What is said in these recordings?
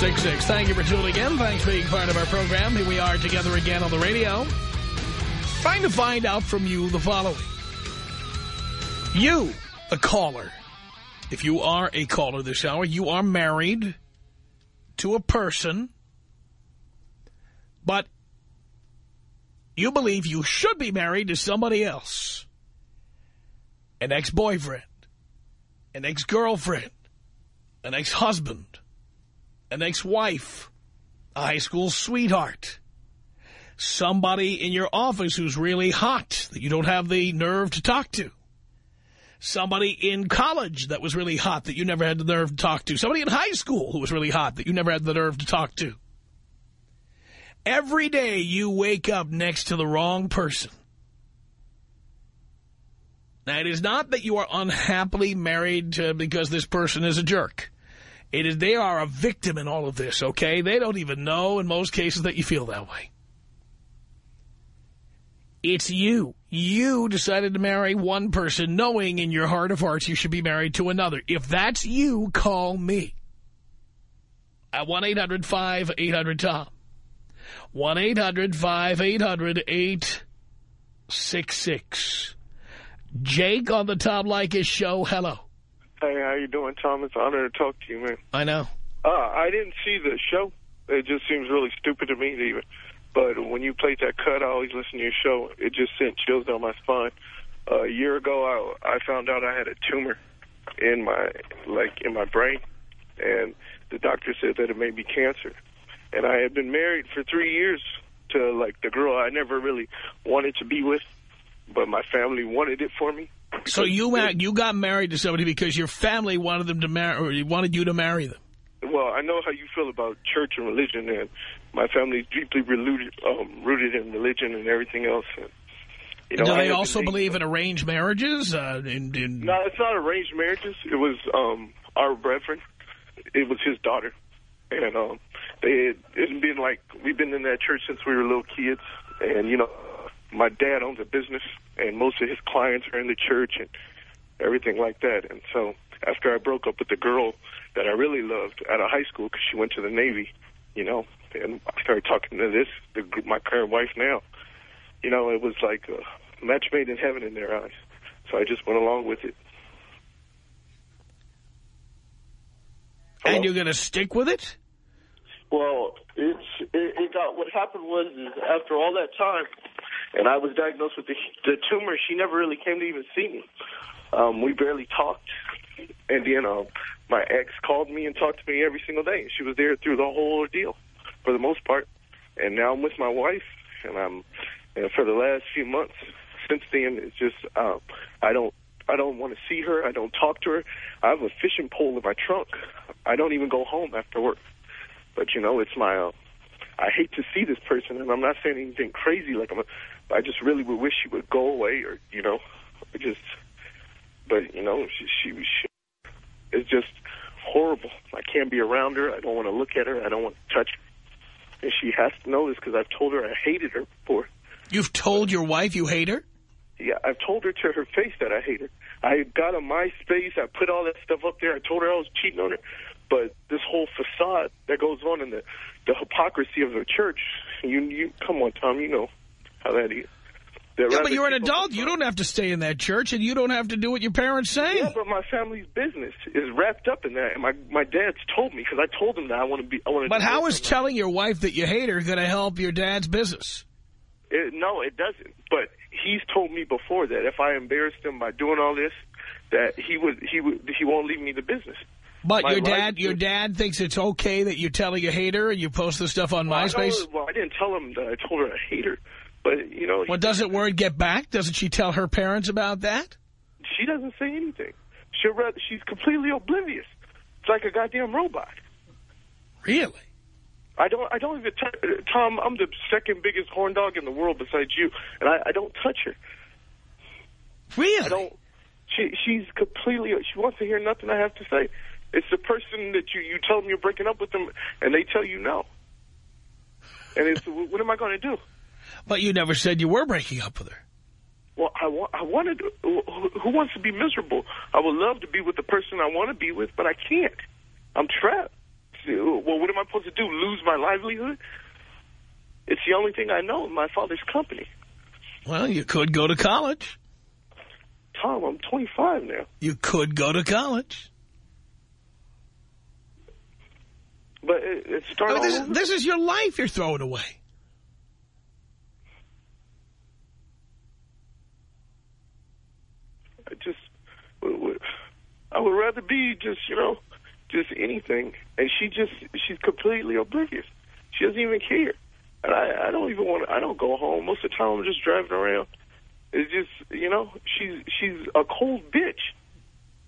1-800-5800-866. Thank you for tuning in. Thanks for being part of our program. Here we are together again on the radio. Trying to find out from you the following. You, the caller, if you are a caller this hour, you are married to a person, but you believe you should be married to somebody else. An ex-boyfriend, an ex-girlfriend, an ex-husband, an ex-wife, a high school sweetheart, somebody in your office who's really hot that you don't have the nerve to talk to, somebody in college that was really hot that you never had the nerve to talk to, somebody in high school who was really hot that you never had the nerve to talk to. Every day you wake up next to the wrong person. Now, it is not that you are unhappily married because this person is a jerk. It is they are a victim in all of this, okay? They don't even know in most cases that you feel that way. It's you. You decided to marry one person knowing in your heart of hearts you should be married to another. If that's you, call me. At 1-800-5800-TOM. 1-800-5800-866. Jake on the Tom Leykis show. Hello. Hey, how you doing, Tom? It's an honor to talk to you, man. I know. Uh, I didn't see the show. It just seems really stupid to me, even. But when you played that cut, I always listen to your show. It just sent chills down my spine. Uh, a year ago, I, I found out I had a tumor in my like in my brain, and the doctor said that it may be cancer. And I had been married for three years to like the girl I never really wanted to be with, but my family wanted it for me. So you you got married to somebody because your family wanted them to marry, or wanted you to marry them. Well, I know how you feel about church and religion, and my family's deeply rooted, um, rooted in religion and everything else. And, you know, Do they also believe in arranged marriages? Uh, in, in, No, it's not arranged marriages. It was um, our brethren. It was his daughter, and um, they it's been like we've been in that church since we were little kids, and you know, my dad owns a business, and most of his clients are in the church and everything like that. And so after I broke up with the girl that I really loved out of high school because she went to the Navy, you know, and I started talking to this, the, my current wife now, you know, it was like a match made in heaven in their eyes. So I just went along with it. and you're going to stick with it? Well, it's it, it got what happened was is after all that time, and I was diagnosed with the the tumor. She never really came to even see me. Um, we barely talked, and then um, my ex called me and talked to me every single day. She was there through the whole ordeal, for the most part. And now I'm with my wife, and I'm and for the last few months since then, it's just um, I don't I don't want to see her. I don't talk to her. I have a fishing pole in my trunk. I don't even go home after work. But you know, it's my. Uh, I hate to see this person, and I'm not saying anything crazy. Like I'm. I just really would wish she would go away, or you know, or just. But you know, she, she, she it's just horrible. I can't be around her. I don't want to look at her. I don't want to touch her. And she has to know this because I've told her I hated her before. You've told your wife you hate her? Yeah, I've told her to her face that I hate her. I got on MySpace. I put all that stuff up there. I told her I was cheating on her. But this whole facade that goes on in the the hypocrisy of the church, you you come on, Tom, you know how that is. They'd Yeah, but you're an adult. You don't have to stay in that church, and you don't have to do what your parents say. Yeah, but my family's business is wrapped up in that, and my my dad's told me because I told him that I want to be. I want to. But how is telling your wife that you hate her going to help your dad's business? It, no, it doesn't. But he's told me before that if I embarrassed him by doing all this, that he would he would he won't leave me the business. But My your dad, your dad thinks it's okay that you tell her you hate her and you post the stuff on Well, MySpace. well, I didn't tell him that I told her I hate her, but you know, Well, doesn't word get back? Doesn't she tell her parents about that? she doesn't say anything. She she's completely oblivious. It's like a goddamn robot. Really? I don't. I don't even. T- Tom, I'm the second biggest horn dog in the world besides you, and I, I don't touch her. Really? I don't. She she's completely. She wants to hear nothing I have to say. It's the person that you you tell them you're breaking up with them, and they tell you no. And it's what am I going to do? But you never said you were breaking up with her. Well, I want. I wanted. To, who who wants to be miserable? I would love to be with the person I want to be with, but I can't. I'm trapped. Well, what am I supposed to do? Lose my livelihood? It's the only thing I know. My father's company. Well, you could go to college. Tom, I'm 25 now. You could go to college. But it, it I mean, this, this is your life you're throwing away. I just, I would rather be just, you know, just anything. And she just, she's completely oblivious. She doesn't even care. And I, I don't even want to, I don't go home. Most of the time I'm just driving around. It's just, you know, she's, she's a cold bitch.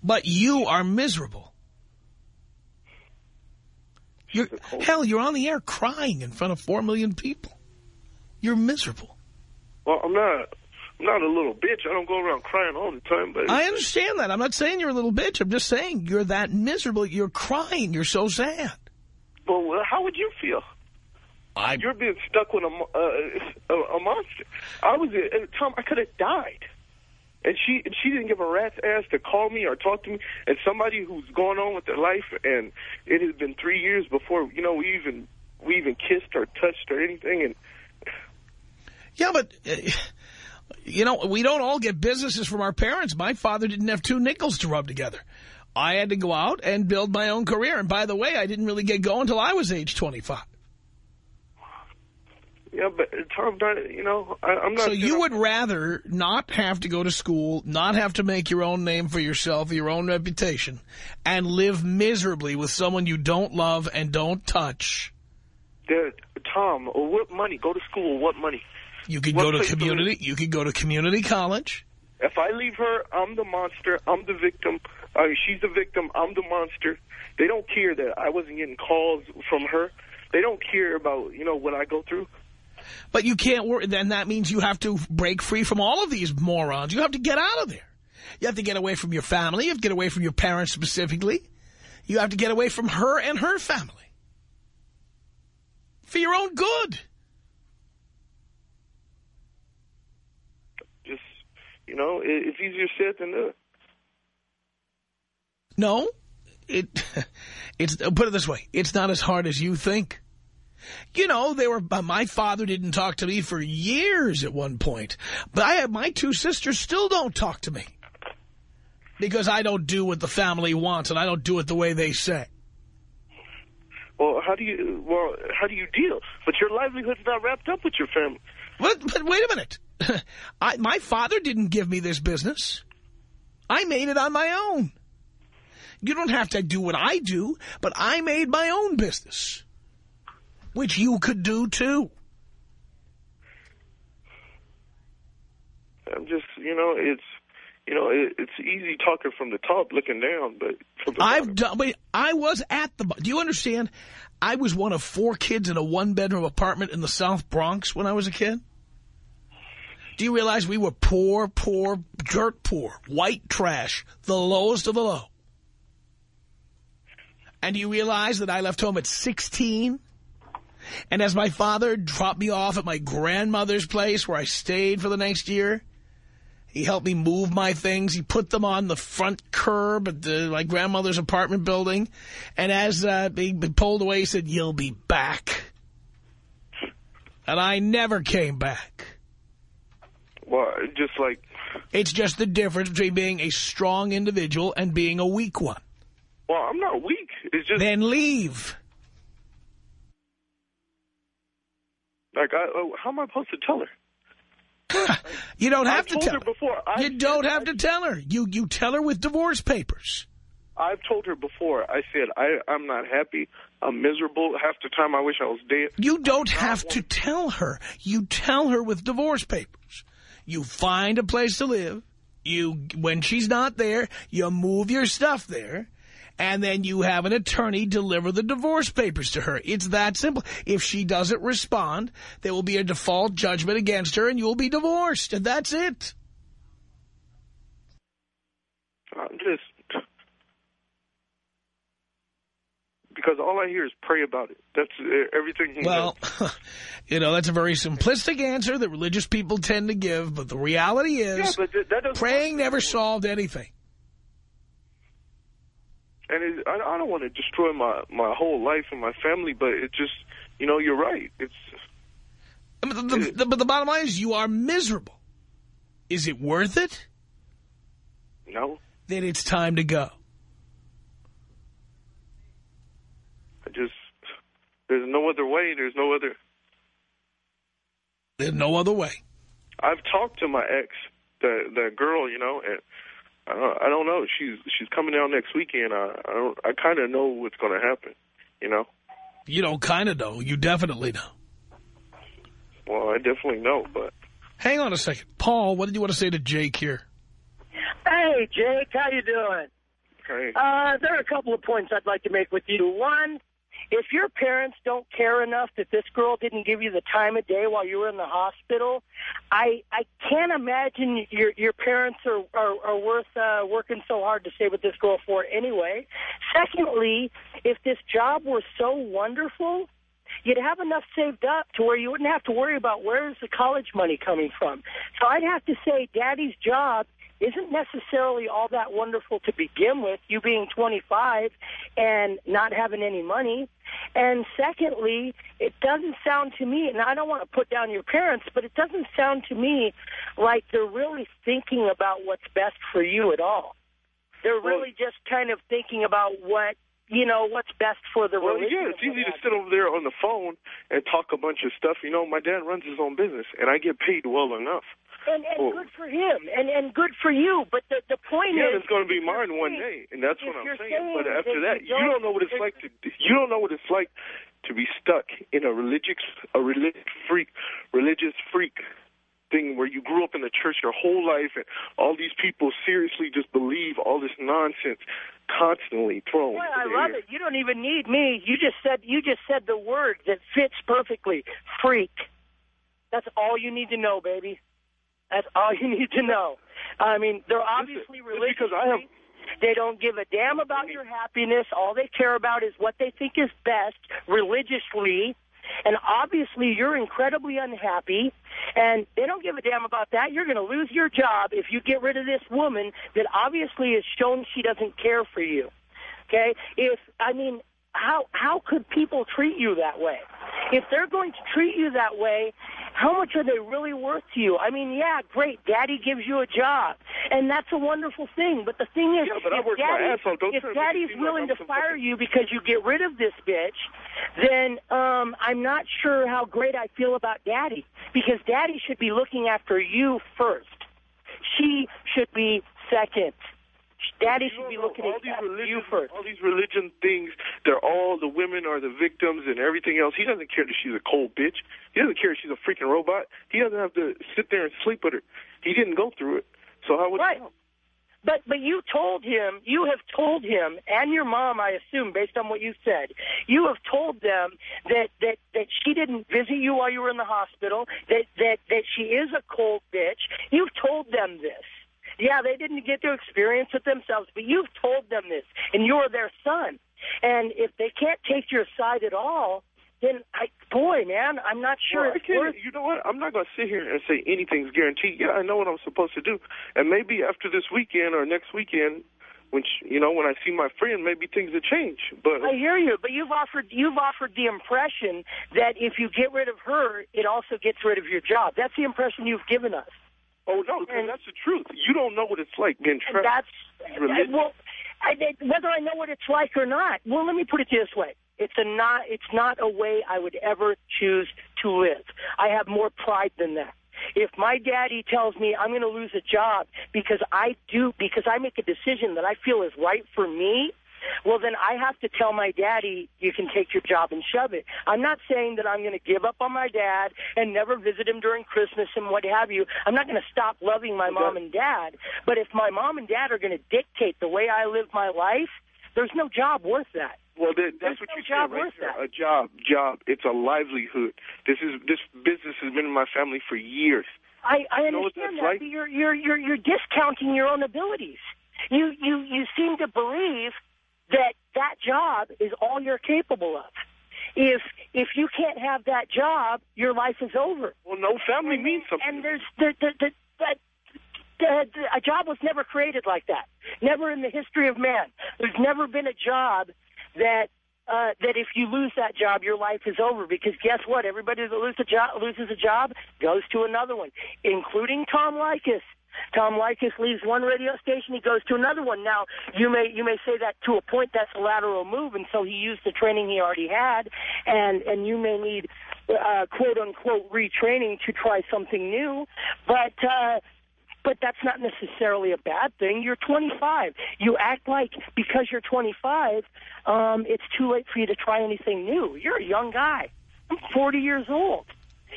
But you are miserable. You're, hell, you're on the air crying in front of four million people. You're miserable. Well, I'm not, not a little bitch. I don't go around crying all the time, but I understand that. I'm not saying you're a little bitch. I'm just saying you're that miserable. You're crying. You're so sad. well, how would you feel? I You're being stuck with a, uh, a, a monster. I was, uh, Tom, I could have died. And she and she didn't give a rat's ass to call me or talk to me. And somebody who's going on with their life, and it has been three years before you know we even we even kissed or touched or anything. And Yeah, but, uh, you know, we don't all get businesses from our parents. My father didn't have two nickels to rub together. I had to go out and build my own career. And by the way, I didn't really get going until I was age 25. yeah, but Tom, you know, I, I'm not. So you would rather not have to go to school, not have to make your own name for yourself, your own reputation, and live miserably with someone you don't love and don't touch. Dad, Tom, what money? Go to school. What money? You could What go to place to community. You could go to community college. If I leave her, I'm the monster. I'm the victim. Uh, she's the victim. I'm the monster. They don't care that I wasn't getting calls from her. They don't care about, you know, what I go through. But you can't work. Then that means you have to break free from all of these morons. You have to get out of there. You have to get away from your family. You have to get away from your parents specifically. You have to get away from her and her family. For your own good. Just, you know, it, it's easier said than done. No, it, it's, put it this way. It's not as hard as you think. You know, they were, my father didn't talk to me for years at one point, but I have my two sisters still don't talk to me because I don't do what the family wants and I don't do it the way they say. Well, how do you, well, how do you deal? But your livelihood's not wrapped up with your family. But, but wait a minute. I, my father didn't give me this business. I made it on my own. You don't have to do what I do, but I made my own business, which you could do too. I'm just, you know, it's, you know, it, it's easy talking from the top, looking down, but I've done, wait, I was at the, do you understand? I was one of four kids in a one-bedroom apartment in the South Bronx when I was a kid. Do you realize we were poor, poor, dirt poor, white trash, the lowest of the low? And do you realize that I left home at 16? And as my father dropped me off at my grandmother's place where I stayed for the next year, he helped me move my things. He put them on the front curb at the, my grandmother's apartment building. And as uh, he pulled away, he said, you'll be back. And I never came back. Well, just like... It's just the difference between being a strong individual and being a weak one. Well, I'm not weak. It's just... Then leave. Like, I, oh, how am I supposed to tell her? you don't have I've to tell her before. I You don't have to tell her. You you tell her with divorce papers. I've told her before. I said, I, I'm not happy. I'm miserable. Half the time I wish I was dead. You don't have to tell her. You tell her with divorce papers. You find a place to live. You When she's not there, you move your stuff there. And then you have an attorney deliver the divorce papers to her. It's that simple. If she doesn't respond, there will be a default judgment against her and you will be divorced. And that's it. I'm just... Because all I hear is pray about it. That's everything. he Well, you know, that's a very simplistic answer that religious people tend to give. But the reality yeah, is th- that praying never solved anything. And it, I, I don't want to destroy my my whole life and my family, but it just, you know, you're right. It's But the, the, the, but the bottom line is you are miserable. Is it worth it? no. Then it's time to go. I just there's no other way. There's no other. There's no other way. I've talked to my ex, the the girl, you know, and I don't, I don't know. She's she's coming down next weekend. I I, don't, I kind of know what's going to happen, you know. You don't kind of know. You definitely know. Well, I definitely know, but Hang on a second. Paul, what did you want to say to Jake here? Hey, Jake, how you doing? hey, Uh, there are a couple of points I'd like to make with you. One, if your parents don't care enough that this girl didn't give you the time of day while you were in the hospital, I I can't imagine your your parents are are, are worth uh, working so hard to stay with this girl for anyway. Secondly, if this job were so wonderful, you'd have enough saved up to where you wouldn't have to worry about where's the college money coming from. So I'd have to say daddy's job isn't necessarily all that wonderful to begin with, you being 25 and not having any money. And secondly, it doesn't sound to me, and I don't want to put down your parents, but it doesn't sound to me like they're really thinking about what's best for you at all. They're really just kind of thinking about what, you know, what's best for the well, religion. yeah, it's easy to sit over there on the phone and talk a bunch of stuff. You know, my dad runs his own business, and I get paid well enough. And, and Well- good for him, and, and good for you. But the, the point is Yeah, it's going to be mine one day, and that's what I'm saying. saying But after that you you don't- don't know what it's like to you don't know what it's like to be stuck in a religious a religious freak religious freak thing where you grew up in the church your whole life, and all these people seriously just believe all this nonsense constantly thrown. Boy, I love it. You don't even need me. You just said you just said the word that fits perfectly. Freak. That's all you need to know, baby. That's all you need to know. I mean, they're obviously it's religious. because I have- They don't give a damn about your happiness. All they care about is what they think is best religiously. And obviously, you're incredibly unhappy, and they don't give a damn about that. You're going to lose your job if you get rid of this woman that obviously has shown she doesn't care for you. Okay? If I mean, how how could people treat you that way? If they're going to treat you that way, how much are they really worth to you? I mean, yeah, great, Daddy gives you a job, and that's a wonderful thing. But the thing is, Yeah, if Daddy, ass off. Don't if try to make it Daddy's willing to fire you because you get rid of this bitch, then um, I'm not sure how great I feel about Daddy because Daddy should be looking after you first. She should be second. Daddy should be looking all at these after religion, you first. All these religion things, they're all the women are the victims and everything else. He doesn't care that she's a cold bitch. He doesn't care if she's a freaking robot. He doesn't have to sit there and sleep with her. He didn't go through it. So how would Right. he know? But but you told him, you have told him, and your mom, I assume, based on what you said, you have told them that that that she didn't visit you while you were in the hospital, that that that she is a cold bitch. You've told them this. Yeah, they didn't get to experience it themselves, but you've told them this, and you're their son. And if they can't take your side at all, then I, boy, man, I'm not sure Well, I can't, worth. you know what? I'm not going to sit here and say anything's guaranteed. Yeah, I know what I'm supposed to do. And maybe after this weekend or next weekend, which you know when I see my friend, maybe things will change. But I hear you, but you've offered you've offered the impression that if you get rid of her, it also gets rid of your job. That's the impression you've given us. Oh, no, And- that's the truth. You don't know what it's like being trapped. that's religion. well, I, whether I know what it's like or not. Well, let me put it this way: it's a not. It's not a way I would ever choose to live. I have more pride than that. If my daddy tells me I'm going to lose a job because I do because I make a decision that I feel is right for me, well then I have to tell my daddy you can take your job and shove it. I'm not saying that I'm going to give up on my dad and never visit him during Christmas and what have you. I'm not going to stop loving my mom and dad, but if my mom and dad are going to dictate the way I live my life, there's no job worth that. Well, that, There's that's what no you job said right there. that. A job, job. It's a livelihood. This is this business has been in my family for years. I, I know understand that, like? but you're you're you're you're discounting your own abilities. You you you seem to believe that that job is all you're capable of. If if you can't have that job, your life is over. Well, no, family and, means something. And there's the the the. the, a job was never created like that. Never in the history of man. There's never been a job that uh, that if you lose that job, your life is over. Because guess what? Everybody that loses a job loses a job goes to another one, including Tom Leykis. Tom Leykis leaves one radio station, he goes to another one. Now, you may you may say that to a point that's a lateral move, and so he used the training he already had, and and you may need uh, quote unquote retraining to try something new, but. Uh, but that's not necessarily a bad thing. You're 25. You act like because you're 25, um, it's too late for you to try anything new. You're a young guy. I'm 40 years old.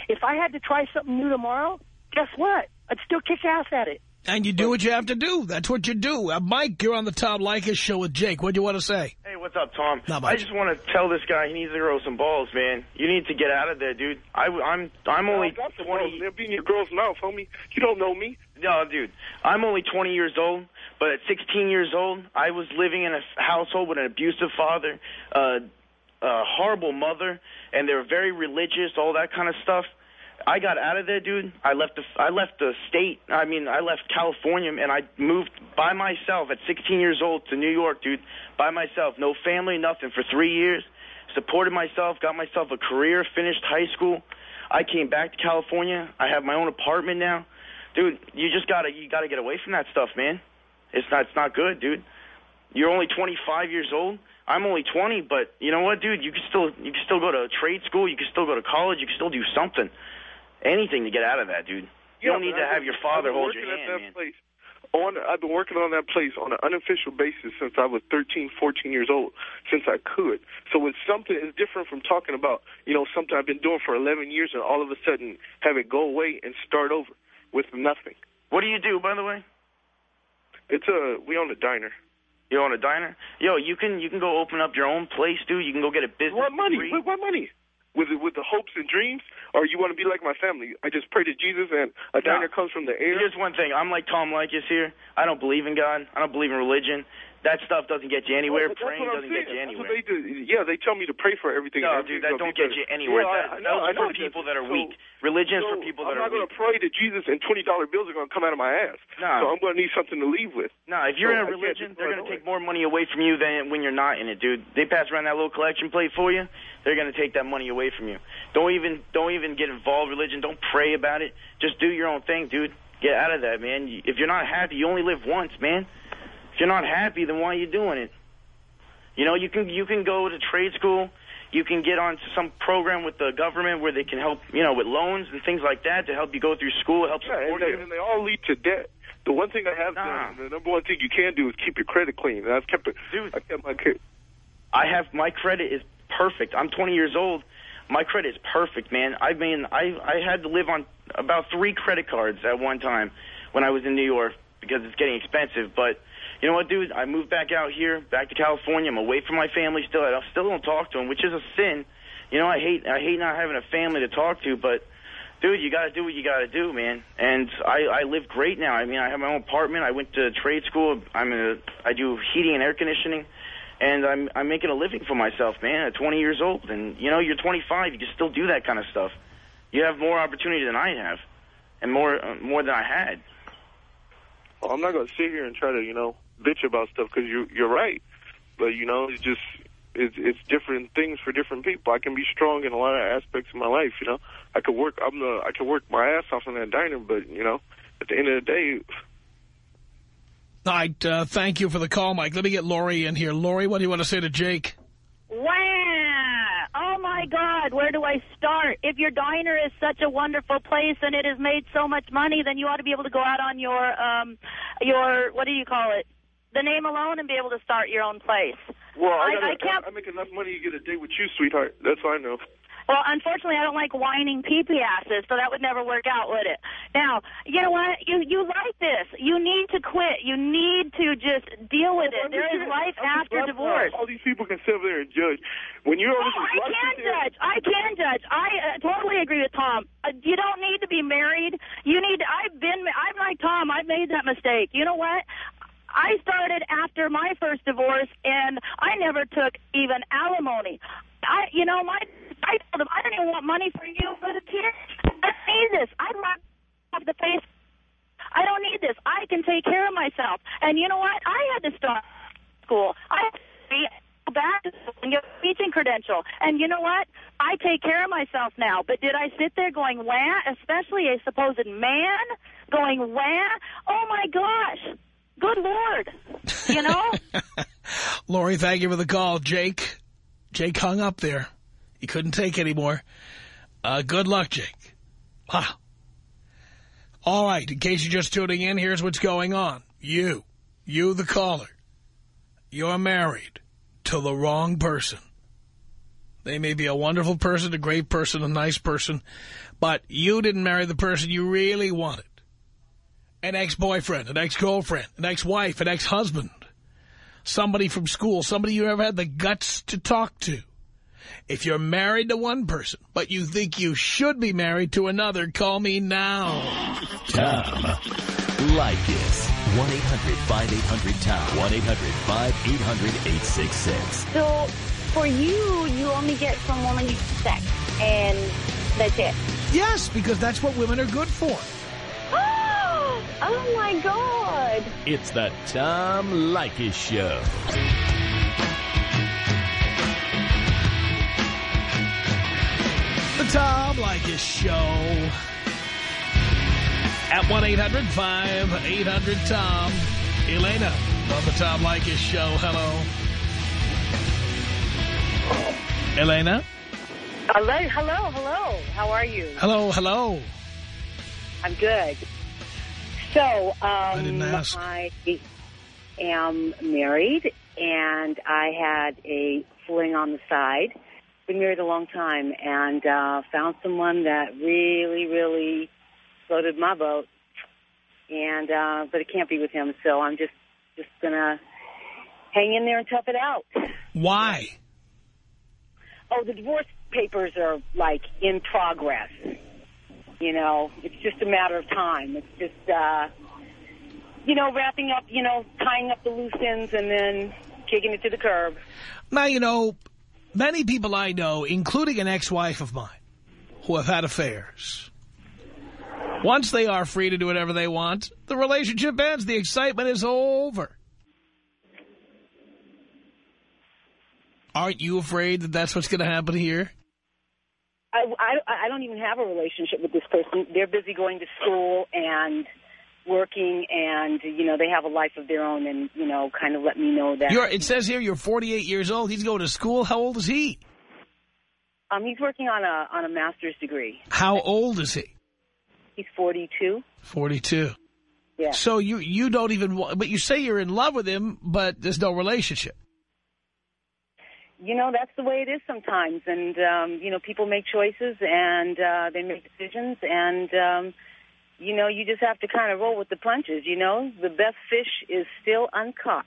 If I had to try something new tomorrow, guess what? I'd still kick ass at it. And you do what you have to do. That's what you do. Uh, Mike, you're on the Tom Leykis show with Jake. What do you want to say? Hey, what's up, Tom? Not much. I just want to tell this guy he needs to grow some balls, man. You need to get out of there, dude. I, I'm I'm only Drop the 20. balls. They'll be in your girl's mouth, homie. You don't know me. No, dude. I'm only 20 years old, but at 16 years old, I was living in a household with an abusive father, uh, a horrible mother, and they were very religious, all that kind of stuff. I got out of there, dude. I left the I left the state. I mean, I left California and I moved by myself at 16 years old to New York, dude. By myself, no family, nothing for 3 years. Supported myself, got myself a career, finished high school. I came back to California. I have my own apartment now. Dude, you just got to you got to get away from that stuff, man. It's not it's not good, dude. You're only 25 years old. I'm only 20, but you know what, dude? You can still you can still go to trade school. You can still go to college. You can still do something, anything to get out of that, dude. You don't need to been- your father hold your hand, man. Place. On, I've been working on that place on an unofficial basis since I was 13, 14 years old, since I could. So when something, is different from talking about, you know, something I've been doing for 11 years and all of a sudden have it go away and start over with nothing. What do you do, by the way? It's a, we own a diner. You own a diner? Yo, you can you can go open up your own place, dude. You can go get a business What money? What, what money? With with the hopes and dreams, or you want to be like my family? I just pray to Jesus, and a No. diner comes from the air. Here's one thing. I'm like Tom Leykis here. I don't believe in God. I don't believe in religion. That stuff doesn't get you anywhere. Well, Praying doesn't get saying. you That's what anywhere. they. Yeah, they tell me to pray for everything. No, and dude, that don't get you anywhere. Yeah, that, I, those I know for people that are So- weak. Religion's so for people I'm that not going to pray to Jesus, and twenty dollar bills are going to come out of my ass. No. So I'm going to need something to leave with. No, if you're in a So I can't religion, they're going to take more money away from you than when you're not in it, dude. They pass around that little collection plate for you. They're going to take that money away from you. Don't even don't even get involved in religion. Don't pray about it. Just do your own thing, dude. Get out of that, man. If you're not happy, you only live once, man. If you're not happy, then why are you doing it? You know, you can you can go to trade school. You can get onto some program with the government where they can help, you know, with loans and things like that to help you go through school, help Yeah, and support they, you. and they all lead to debt. The one thing I have Nah. done, the number one thing you can do is keep your credit clean. And I've kept it. Dude. I kept my credit. I have my credit is perfect. I'm 20 years old. My credit is perfect, man. I mean, I I had to live on about three credit cards at one time when I was in New York because it's getting expensive. But you know what, dude? I moved back out here, back to California. I'm away from my family still. I still don't talk to them, which is a sin. You know, I hate I hate not having a family to talk to, but dude, you got to do what you got to do, man. And I I live great now. I mean, I have my own apartment. I went to trade school. I'm a I do heating and air conditioning and I'm I'm making a living for myself, man. At 20 years old, and you know, you're 25, you can still do that kind of stuff. You have more opportunity than I have, and more uh, more than I had. Well, I'm not going to sit here and try to, you know, bitch about stuff because you you're right. But you know, it's just it's it's different things for different people. I can be strong in a lot of aspects of my life. You know, I could work. I'm the I could work my ass off in that diner, but you know, at the end of the day... All right, uh, thank you for the call, Mike. Let me get Lori in here. Lori, what do you want to say to Jake? Wow! Oh, my God, where do I start? If your diner is such a wonderful place and it has made so much money, then you ought to be able to go out on your, um, your what do you call it, the name alone and be able to start your own place. Well, I, I- gotta, I can't- I make enough money to get a date with you, sweetheart. That's all I know. Well, unfortunately, I don't like whining pee-pee asses, so that would never work out, would it? Now, you know what? You you like this. You need to quit. You need to just deal with it. There is life after divorce. All these people can sit over there and judge. When you're Oh, I can judge. I can judge. I uh, totally agree with Tom. Uh, you don't need to be married. You need. I've been. I'm like Tom. I've made that mistake. You know what? I started after my first divorce, and I never took even alimony. I, you know, my. I told him I don't even want money for you for the kids. I don't need this. I'd rather have the face. I don't need this. I can take care of myself. And you know what? I had to start school. I go back and get a teaching credential. And you know what? I take care of myself now. But did I sit there going wah? Especially a supposed man going wah? Oh my gosh! Good lord! You know? Lori, thank you for the call. Jake, Jake hung up there. He couldn't take anymore. Uh, good luck, Jake. Wow. All right, in case you're just tuning in, here's what's going on. You, you the caller, you're married to the wrong person. They may be a wonderful person, a great person, a nice person, but you didn't marry the person you really wanted. An ex-boyfriend, an ex-girlfriend, an ex-wife, an ex-husband somebody from school, somebody you never had the guts to talk to. If you're married to one person, but you think you should be married to another, call me now. Tom Leykis. 1-800-5800-TOM. 1-800-5800-866. So for you, you only get from women sex, and that's it. Yes, because that's what women are good for. Ah! Oh my God! It's the Tom Leykis Show. The Tom Leykis Show. At 1-800-5800-TOM. Elena on the Tom Leykis Show. Hello. Elena? Hello, hello, hello. How are you? Hello, hello. I'm good. So, um, didn't ask. I am married, and I had a fling on the side. Been married a long time, and uh, found someone that really, really floated my boat. And uh, but it can't be with him, so I'm just just gonna hang in there and tough it out. Why? Oh, the divorce papers are like in progress. You know, it's just a matter of time. It's just, uh, you know, wrapping up, you know, tying up the loose ends and then kicking it to the curb. Now, you know, many people I know, including an ex-wife of mine, who have had affairs, once they are free to do whatever they want, the relationship ends. The excitement is over. Aren't you afraid that that's what's going to happen here? I, I, I don't even have a relationship with this person. They're busy going to school and working and, you know, they have a life of their own and, you know, kind of let me know that. You're, it says here you're 48 years old. He's going to school. How old is he? Um, he's working on a, on a master's degree. How old is he? He's 42. 42. Yeah. So you, you don't even, but you say you're in love with him, but there's no relationship. You know that's the way it is sometimes. And um you know people make choices and uh they make decisions and um you know you just have to kind of roll with the punches you know? The best fish is still uncaught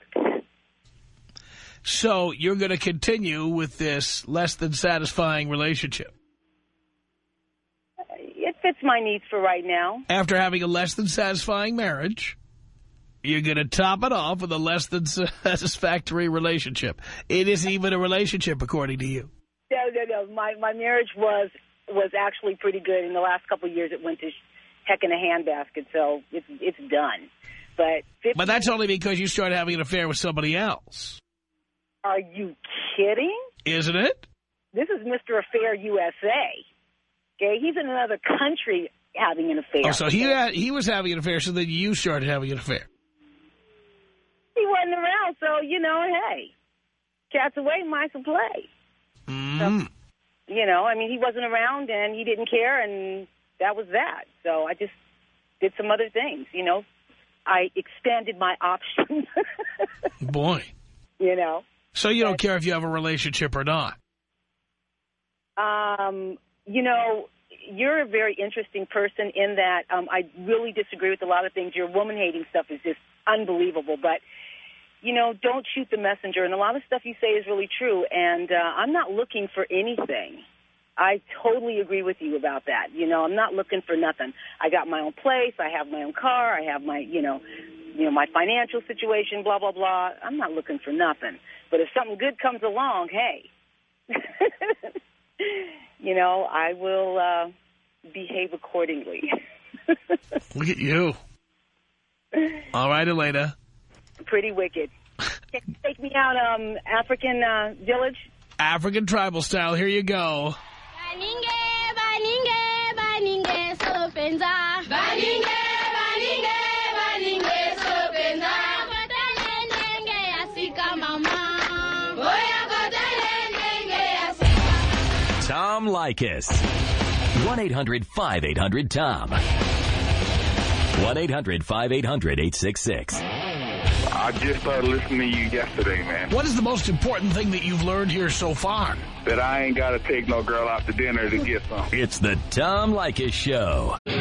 So you're going to continue with this less than satisfying relationship? It fits my needs for right now. After having a less than satisfying marriage. You're going to top it off with a less than satisfactory relationship. It isn't even a relationship, according to you. no no no my my marriage was was actually pretty good in the last couple of years it went to heck in a handbasket so it's it's done but But that's only because you started having an affair with somebody else, are you kidding isn't it? this is Mr. Affair USA. Okay, he's in another country having an affair. Oh, so he had, he was having an affair, so then you started having an affair. Wasn't around, so, you know, hey, cats away, mice will play. Mm. You know, I mean, he wasn't around and he didn't care, and that was that. So I just did some other things, you know. I expanded my options, Boy. you know. So you don't care if you have a relationship or not. Um, you know, you're a very interesting person in that um, I really disagree with a lot of things. Your woman-hating stuff is just unbelievable, but you know, don't shoot the messenger. And a lot of stuff you say is really true. And uh, I'm not looking for anything. I totally agree with you about that. You know, I'm not looking for nothing. I got my own place. I have my own car. I have my, you know, you know, my financial situation. Blah blah blah. I'm not looking for nothing. But if something good comes along, hey, you know, I will uh, behave accordingly. Look at you. All right, Elena. Pretty wicked. Take me out, um, African uh, village. African tribal style. Here you go. Baninge, baninge, baninge, sopenza. Baninge, baninge, baninge, sopenza. Kotele nenge asika mama. Boya kotele nenge asika. Tom Leykis. 1-800-5800-TOM. 1-800-5800-866. I just started listening to you yesterday, man. What is the most important thing that you've learned here so far? That I ain't got to take no girl out to dinner to get some. It's the Tom Leykis Show. The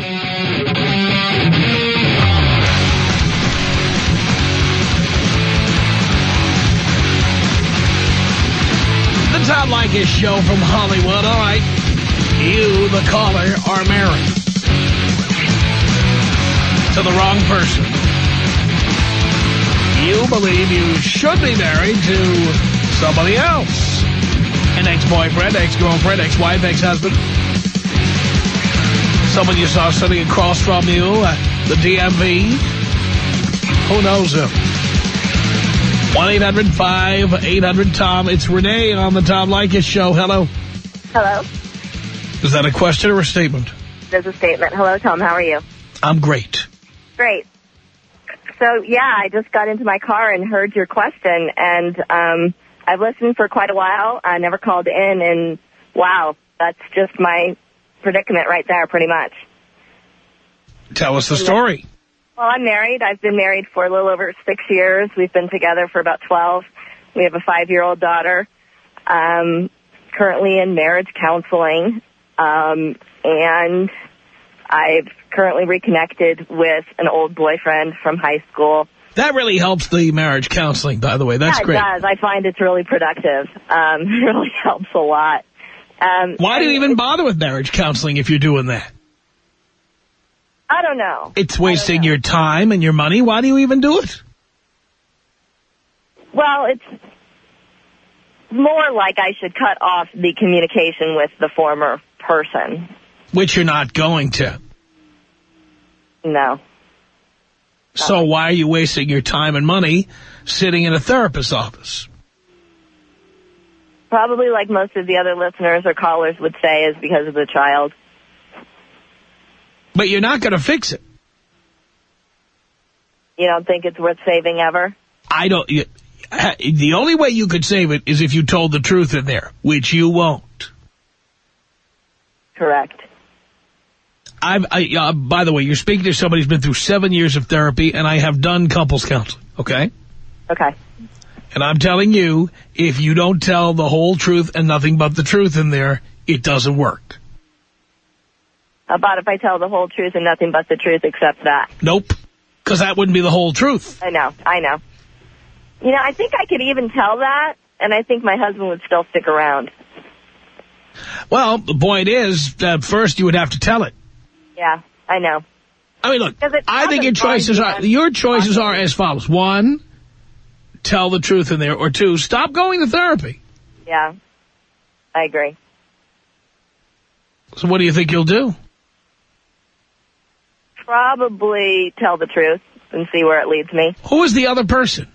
Tom Leykis Show from Hollywood. All right. You, the caller, are married. To the wrong person. You believe you should be married to somebody else. An ex-boyfriend, ex-girlfriend, ex-wife, ex-husband. Someone you saw sitting across from you at the DMV. Who knows him? 1-800-5800-TOM. It's Renee on the Tom Leykis Show. Hello. Hello. Is that a question or a statement? There's a statement. Hello, Tom. How are you? I'm great. Great. So, yeah, I just got into my car and heard your question, and um, I've listened for quite a while. I never called in, and wow, that's just my predicament right there, pretty much. Tell us the story. Well, I'm married. I've been married for a little over six years. We've been together for about 12. We have a five-year-old daughter. Um, currently in marriage counseling. Um, and I've currently reconnected with an old boyfriend from high school. That really helps the marriage counseling, by the way. That's yeah, great. it does. I find it's really productive. Um, it really helps a lot. Um, Why do you even bother with marriage counseling if you're doing that? I don't know. It's wasting your time and your money. Why do you even do it? Well, it's more like I should cut off the communication with the former person. Which you're not going to. No. So why are you wasting your time and money sitting in a therapist's office? Probably like most of the other listeners or callers would say is because of the child. But you're not going to fix it. You don't think it's worth saving ever? I don't. You, the only way you could save it is if you told the truth in there, which you won't. Correct. I've, I, uh, by the way, you're speaking to somebody who's been through seven years of therapy, and I have done couples counseling, okay? Okay. And I'm telling you, if you don't tell the whole truth and nothing but the truth in there, it doesn't work. How about if I tell the whole truth and nothing but the truth except that? Nope. Because that wouldn't be the whole truth. I know, I know. You know, I think I could even tell that, and I think my husband would still stick around. Well, the point is, that first you would have to tell it. Yeah, I know. I mean, look, I think your choices are your choices are as follows: one, tell the truth in there, or two, stop going to therapy. Yeah, I agree. So, what do you think you'll do? Probably tell the truth and see where it leads me. Who is the other person?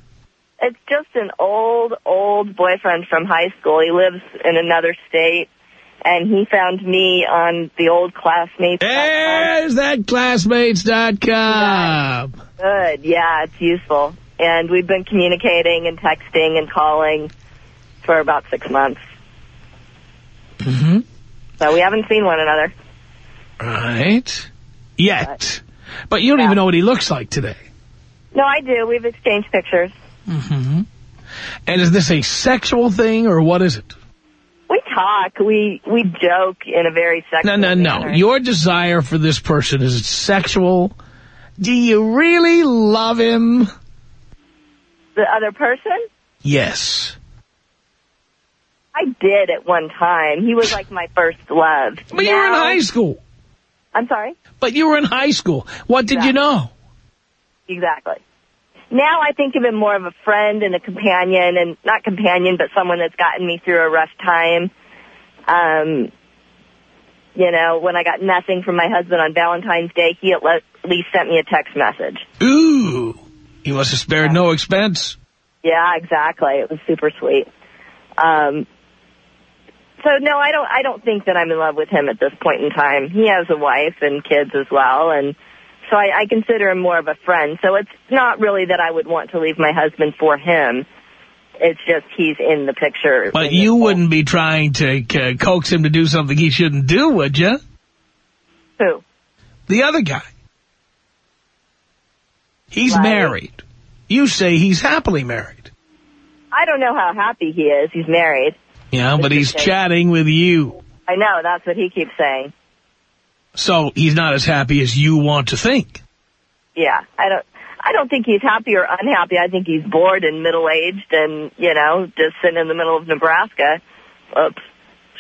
It's just an old, old boyfriend from high school. He lives in another state, and he found me on the old classmates. There's that classmates.com. Good, yeah, it's useful. And we've been communicating and texting and calling for about six months. Mm-hmm. So we haven't seen one another. Right. Yet. But you don't even know what he looks like today. No, I do. We've exchanged pictures. Mm-hmm. And is this a sexual thing, or what is it? We talk. We we joke in a very sexual No, no, no. manner. Your desire for this person, is it sexual? Do you really love him? The other person? Yes. I did at one time. He was like my first love. But you were in high school. I'm sorry? But you were in high school. What did you know? Exactly. Now I think of him more of a friend and a companion, and not companion, but someone that's gotten me through a rough time. Um, you know, when I got nothing from my husband on Valentine's Day, he at le- least sent me a text message. Ooh. He must have spared no expense. Yeah, exactly. It was super sweet. Um, so no, I don't. I don't think that I'm in love with him at this point in time. He has a wife and kids as well, and so I, I consider him more of a friend. So it's not really that I would want to leave my husband for him. It's just he's in the picture. But you wouldn't be trying to uh, coax him to do something he shouldn't do, would you? Who? The other guy. He's Right. married. You say he's happily married. I don't know how happy he is. He's married. Yeah, but he's chatting with you. I know. That's what he keeps saying. So he's not as happy as you want to think. Yeah, I don't. I don't think he's happy or unhappy. I think he's bored and middle aged, and you know, just sitting in the middle of Nebraska. Oops,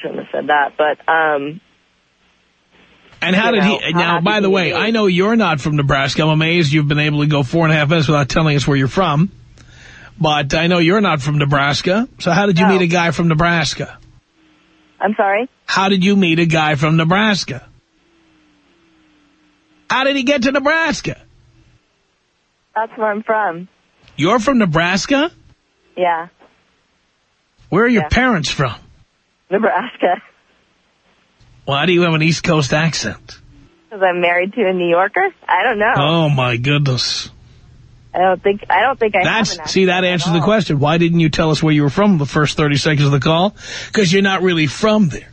shouldn't have said that. But um, And how You did know, he... how Now, by the way, is. I know you're not from Nebraska. I'm amazed you've been able to go four and a half minutes without telling us where you're from. But I know you're not from Nebraska. So how did you meet a guy from Nebraska? I'm sorry. How did you meet a guy from Nebraska? How did he get to Nebraska? that's where I'm from. You're from Nebraska? Yeah, Where are your Yeah. parents from? Nebraska. Why do you have an East Coast accent? Because I'm married to a New Yorker. I don't know. Oh, my goodness. I don't think. I don't think I have an That's See, that at answers the question. Why didn't you tell us where you were from the first 30 seconds of the call? Because you're not really from there.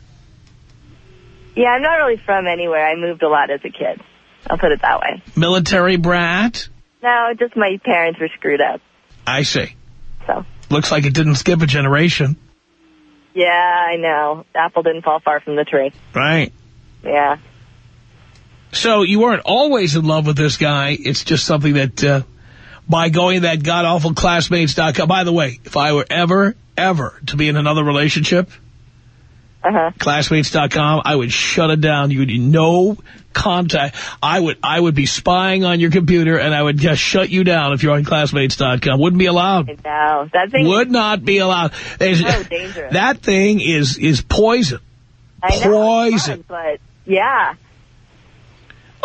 Yeah, I'm not really from anywhere. I moved a lot as a kid. I'll put it that way. Military brat? No, just my parents were screwed up. I see. So. Looks like it didn't skip a generation. Yeah, I know. Apple didn't fall far from the tree. Right. Yeah. So you weren't always in love with this guy. It's just something that uh, by going to that god-awful classmates.com. By the way, if I were ever, ever to be in another relationship, uh-huh. classmates.com, I would shut it down. You would no contact. I would I would be spying on your computer, and I would just shut you down if you're on classmates.com. Wouldn't be allowed. No, that thing Would not be allowed. There's, so dangerous. that thing is is poison. I know, Poison. fun, but yeah.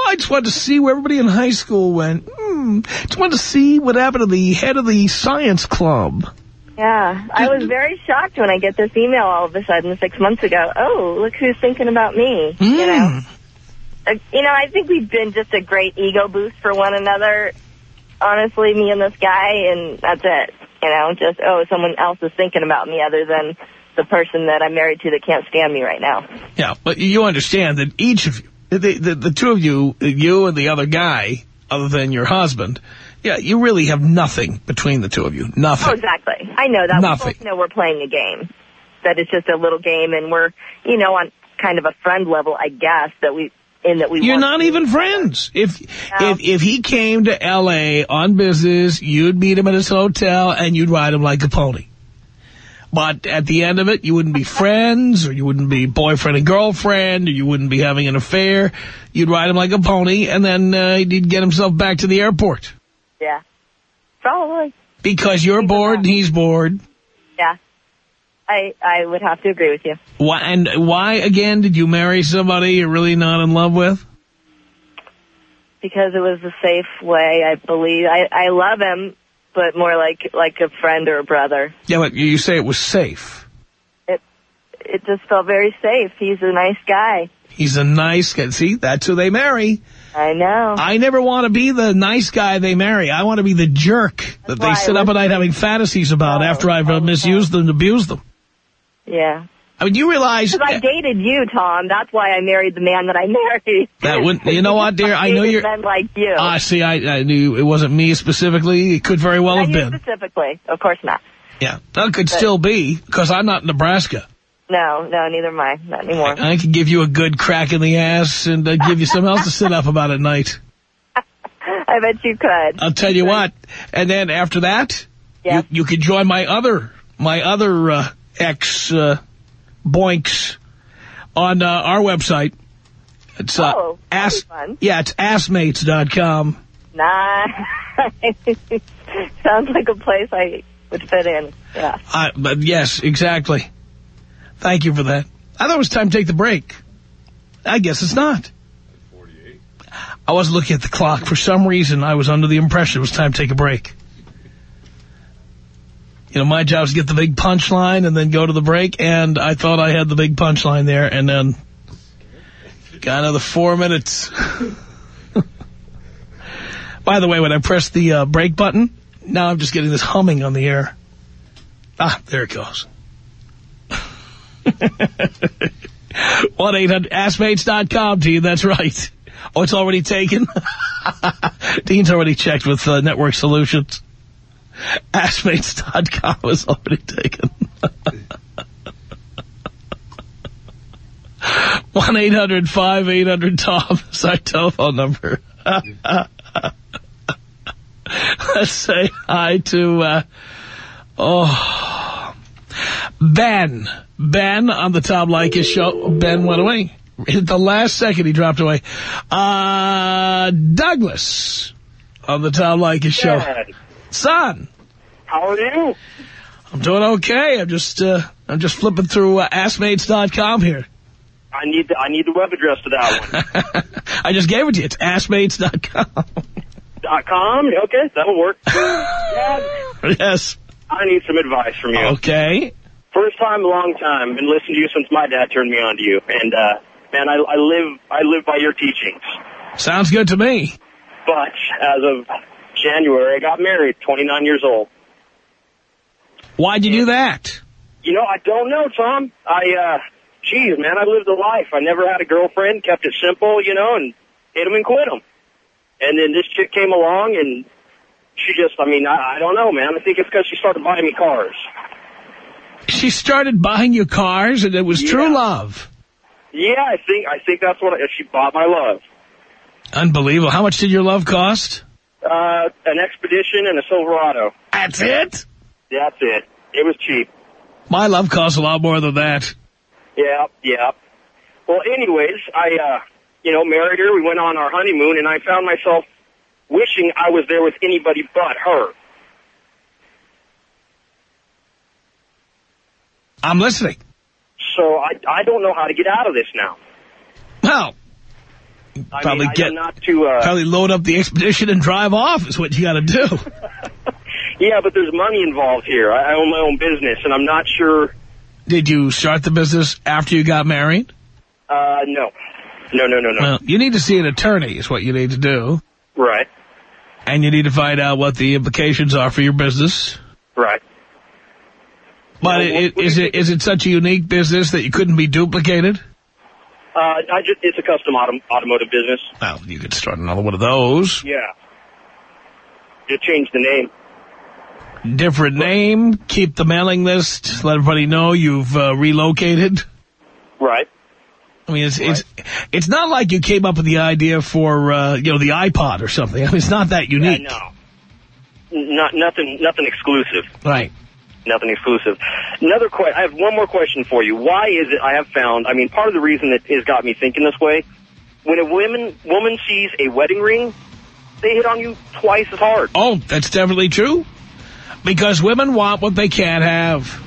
I just wanted to see where everybody in high school went. Hmm. Just wanted to see what happened to the head of the science club. Yeah, I was very shocked when I get this email all of a sudden six months ago. Oh, look who's thinking about me. You know, Uh, you know, I think we've been just a great ego boost for one another. Honestly, me and this guy, and that's it. You know, just oh, someone else is thinking about me other than the person that I'm married to that can't stand me right now. Yeah, but you understand that each of you, the, the, the two of you, you and the other guy, other than your husband, yeah, you really have nothing between the two of you. Nothing. Oh, exactly. I know that. Nothing. We both know we're playing a game. That it's just a little game, and we're, you know, on kind of a friend level, I guess. That we in that we. You're not even friends. If No. if if he came to L.A. on business, you'd meet him at his hotel and you'd ride him like a pony. But at the end of it, you wouldn't be friends, or you wouldn't be boyfriend and girlfriend, or you wouldn't be having an affair. You'd ride him like a pony, and then uh, he'd get himself back to the airport Yeah. Probably. because you're bored and he's bored. Yeah. I I would have to agree with you. Why and why again did you marry somebody you're really not in love with? because it was a safe way. I believe I I love him, but more like like a friend or a brother. Yeah, but you say it was safe. It it just felt very safe. He's a nice guy. He's a nice guy. See, that's who they marry. I know. I never want to be the nice guy they marry. I want to be the jerk that they sit up at night having fantasies about after I've uh, misused them and abused them. Yeah. I mean, you realize Because I dated you, Tom. That's why I married the man that I married. that wouldn't... you know what, dear? I know you're. men like you. Ah, see, I, I knew it wasn't me specifically. It could very well Not have been. specifically. Of course not. Yeah, that could still be because I'm not in Nebraska. No, no, neither am I. Not anymore. I can give you a good crack in the ass and uh, give you something else to sit up about at night. I bet you could. I'll tell you what. And then after that, Yeah. you, you could join my other my other uh, ex uh, boinks on uh, our website. It's uh, Oh, ass. fun. Yeah, it's assmates.com. Nah. Sounds like a place I would fit in. Yeah. I, but yes, exactly. Thank you for that. I thought it was time to take the break. I guess it's not. I wasn't looking at the clock. For some reason, I was under the impression it was time to take a break. You know, my job is to get the big punchline and then go to the break, and I thought I had the big punchline there, and then got another four minutes. By the way, when I press the uh, break button, now I'm just getting this humming on the air. Ah, there it goes. 1-800-AssMates.com, Dean, that's right. Oh, it's already taken? Dean's already checked with uh, Network Solutions. Assmates.com is already taken. 1-800-5800-TOM is our telephone number. Let's say hi to, uh, oh, Ben. Ben on the Tom Leykis show. Ben went away. At the last second, he dropped away. Uh, Douglas on the Tom Leykis show. Son, How are you? I'm doing okay. I'm just, uh, I'm just flipping through uh, Assmates.com here. I need the, I need the web address to that one. I just gave it to you. It's Assmates.com. Dot com? Okay, that'll work. Yes. I need some advice from you. Okay. First time, long time. Been listening to you since my dad turned me on to you. And, uh, man, I, I live, I live by your teachings. Sounds good to me. But as of January, I got married, 29 years old. Why'd you do that? You know, I don't know, Tom. I, uh, geez, man, I lived a life. I never had a girlfriend, kept it simple, you know, and hit 'em and quit 'em. And then this chick came along, and she just, I mean, I, I don't know, man. I think it's because she started buying me cars. She started buying you cars, and it was true love. Yeah, I think, I think that's what, I, she bought my love. Unbelievable. How much did your love cost? Uh, an Expedition and a Silverado. That's it? That's it. It was cheap. My love costs a lot more than that. Yeah, yeah. Well, anyways, I, uh, you know, married her. We went on our honeymoon, and I found myself wishing I was there with anybody but her. I'm listening. So I, I don't know how to get out of this now. Well, I probably mean, get not to. Uh, probably load up the expedition and drive off is what you got to do. yeah, but there's money involved here. I, I own my own business, and I'm not sure. Did you start the business after you got married? Uh, no, no, no, no, no. Well, you need to see an attorney is what you need to do. Right, And you need to find out what the implications are for your business. right. But Yeah, know, it, what, is it is it such a unique business that you couldn't be duplicated? Uh, I just it's a custom autom- automotive business. Well, you could start another one of those. Yeah. Just change the name. Different name, keep the mailing list, let everybody know you've uh, relocated. Right. I mean, it's it's it's not like you came up with the idea for uh, you know the iPod or something. I mean, it's not that unique. Yeah, no. Not nothing. Nothing exclusive. Right. Nothing exclusive. Another question. I have one more question for you. Why is it I have found? I mean, part of the reason that has got me thinking this way. When a woman woman sees a wedding ring, they hit on you twice as hard. Oh, that's definitely true. Because women want what they can't have.